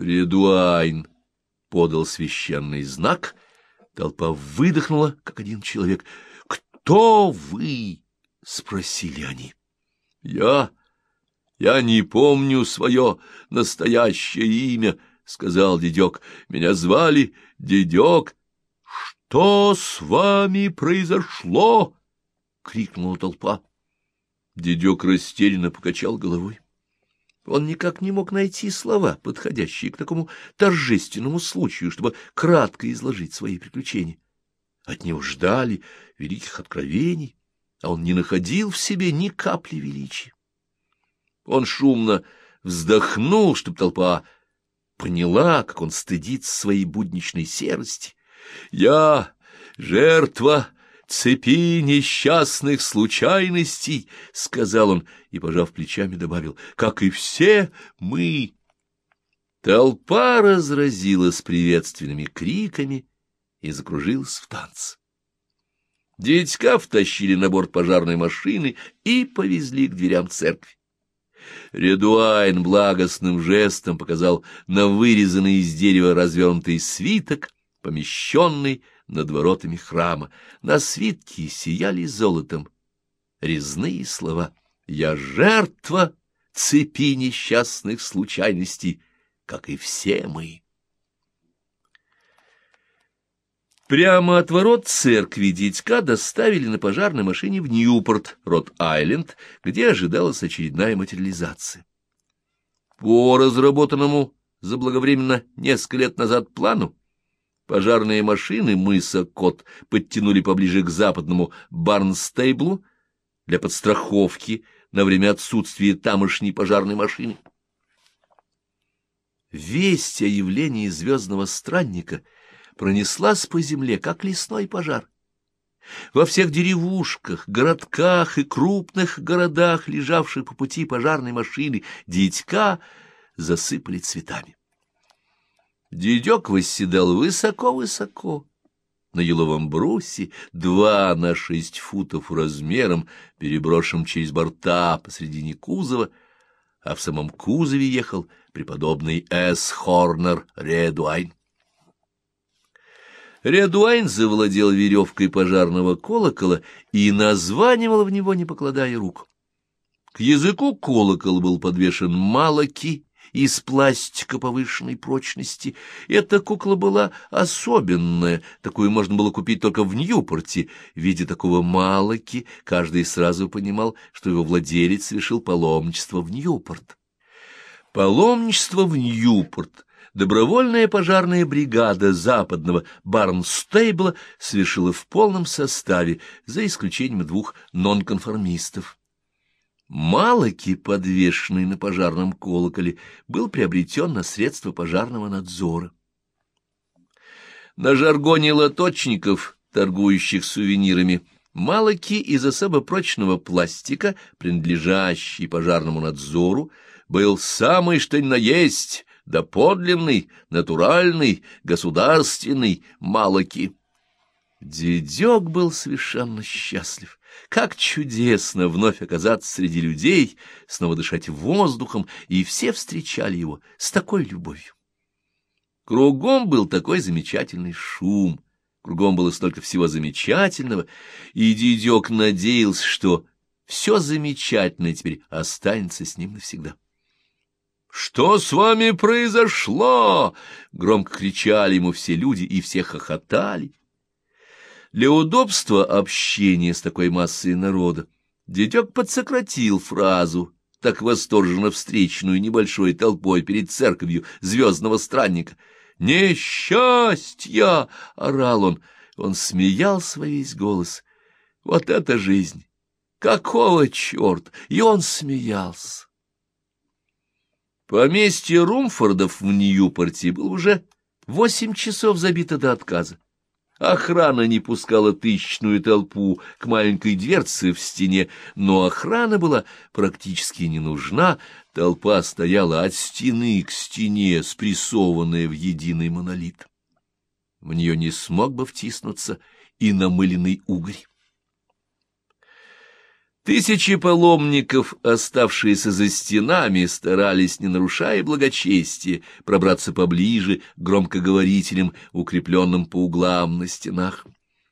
Редуайн подал священный знак, толпа выдохнула, как один человек. «Кто вы?» — спросили они. «Я... я не помню свое настоящее имя», — сказал дедек. «Меня звали Дедек». «Что с вами произошло?» — крикнула толпа. Дедек растерянно покачал головой. Он никак не мог найти слова, подходящие к такому торжественному случаю, чтобы кратко изложить свои приключения. От него ждали великих откровений, а он не находил в себе ни капли величия. Он шумно вздохнул, чтобы толпа поняла, как он стыдится своей будничной серости. «Я жертва цепи несчастных случайностей», — сказал он и, пожав плечами, добавил, — «как и все мы». Толпа разразилась приветственными криками и закружилась в танце. Дядька втащили на борт пожарной машины и повезли к дверям церкви. Редуайн благостным жестом показал на вырезанный из дерева развернутый свиток, помещенный над воротами храма. На свитке сияли золотом резные слова «Я жертва цепи несчастных случайностей, как и все мы». Прямо от ворот церкви дитька доставили на пожарной машине в Ньюпорт, Рот-Айленд, где ожидалась очередная материализация. По разработанному заблаговременно несколько лет назад плану Пожарные машины мыса Кот подтянули поближе к западному Барнстейблу для подстраховки на время отсутствия тамошней пожарной машины. Весть о явлении звездного странника пронеслась по земле, как лесной пожар. Во всех деревушках, городках и крупных городах, лежавших по пути пожарной машины, дитька засыпали цветами. Дедек восседал высоко-высоко, на еловом брусе, два на шесть футов размером, переброшен через борта посредине кузова, а в самом кузове ехал преподобный С. Хорнер Редуайн. Редуайн завладел веревкой пожарного колокола и названивал в него, не покладая рук. К языку колокол был подвешен малоки, из пластика повышенной прочности. Эта кукла была особенная, такую можно было купить только в Ньюпорте. В виде такого малоки каждый сразу понимал, что его владелец совершил паломничество в Ньюпорт. Паломничество в Ньюпорт — добровольная пожарная бригада западного Барнстейбла совершила в полном составе, за исключением двух нонконформистов. Малоки, подвешенный на пожарном колоколе, был приобретен на средства пожарного надзора. На жаргоне лоточников, торгующих сувенирами, Малоки из особо прочного пластика, принадлежащий пожарному надзору, был самый что ни на есть, да подлинный, натуральный, государственный Малоки. Дедек был совершенно счастлив. Как чудесно вновь оказаться среди людей, снова дышать воздухом, и все встречали его с такой любовью. Кругом был такой замечательный шум, кругом было столько всего замечательного, и дедек надеялся, что все замечательное теперь останется с ним навсегда. «Что с вами произошло?» — громко кричали ему все люди, и все хохотали. Для удобства общения с такой массой народа дедек подсократил фразу, так восторженно встреченную небольшой толпой перед церковью звездного странника. «Несчастья!» — орал он. Он смеялся во весь голос. «Вот это жизнь! Какого черта?» И он смеялся. Поместье Румфордов в Ньюпорте было уже восемь часов забито до отказа. Охрана не пускала тысячную толпу к маленькой дверце в стене, но охрана была практически не нужна, толпа стояла от стены к стене, спрессованная в единый монолит. В нее не смог бы втиснуться и намыленный угорь. Тысячи паломников, оставшиеся за стенами, старались, не нарушая благочестия, пробраться поближе к громкоговорителям, укрепленным по углам на стенах.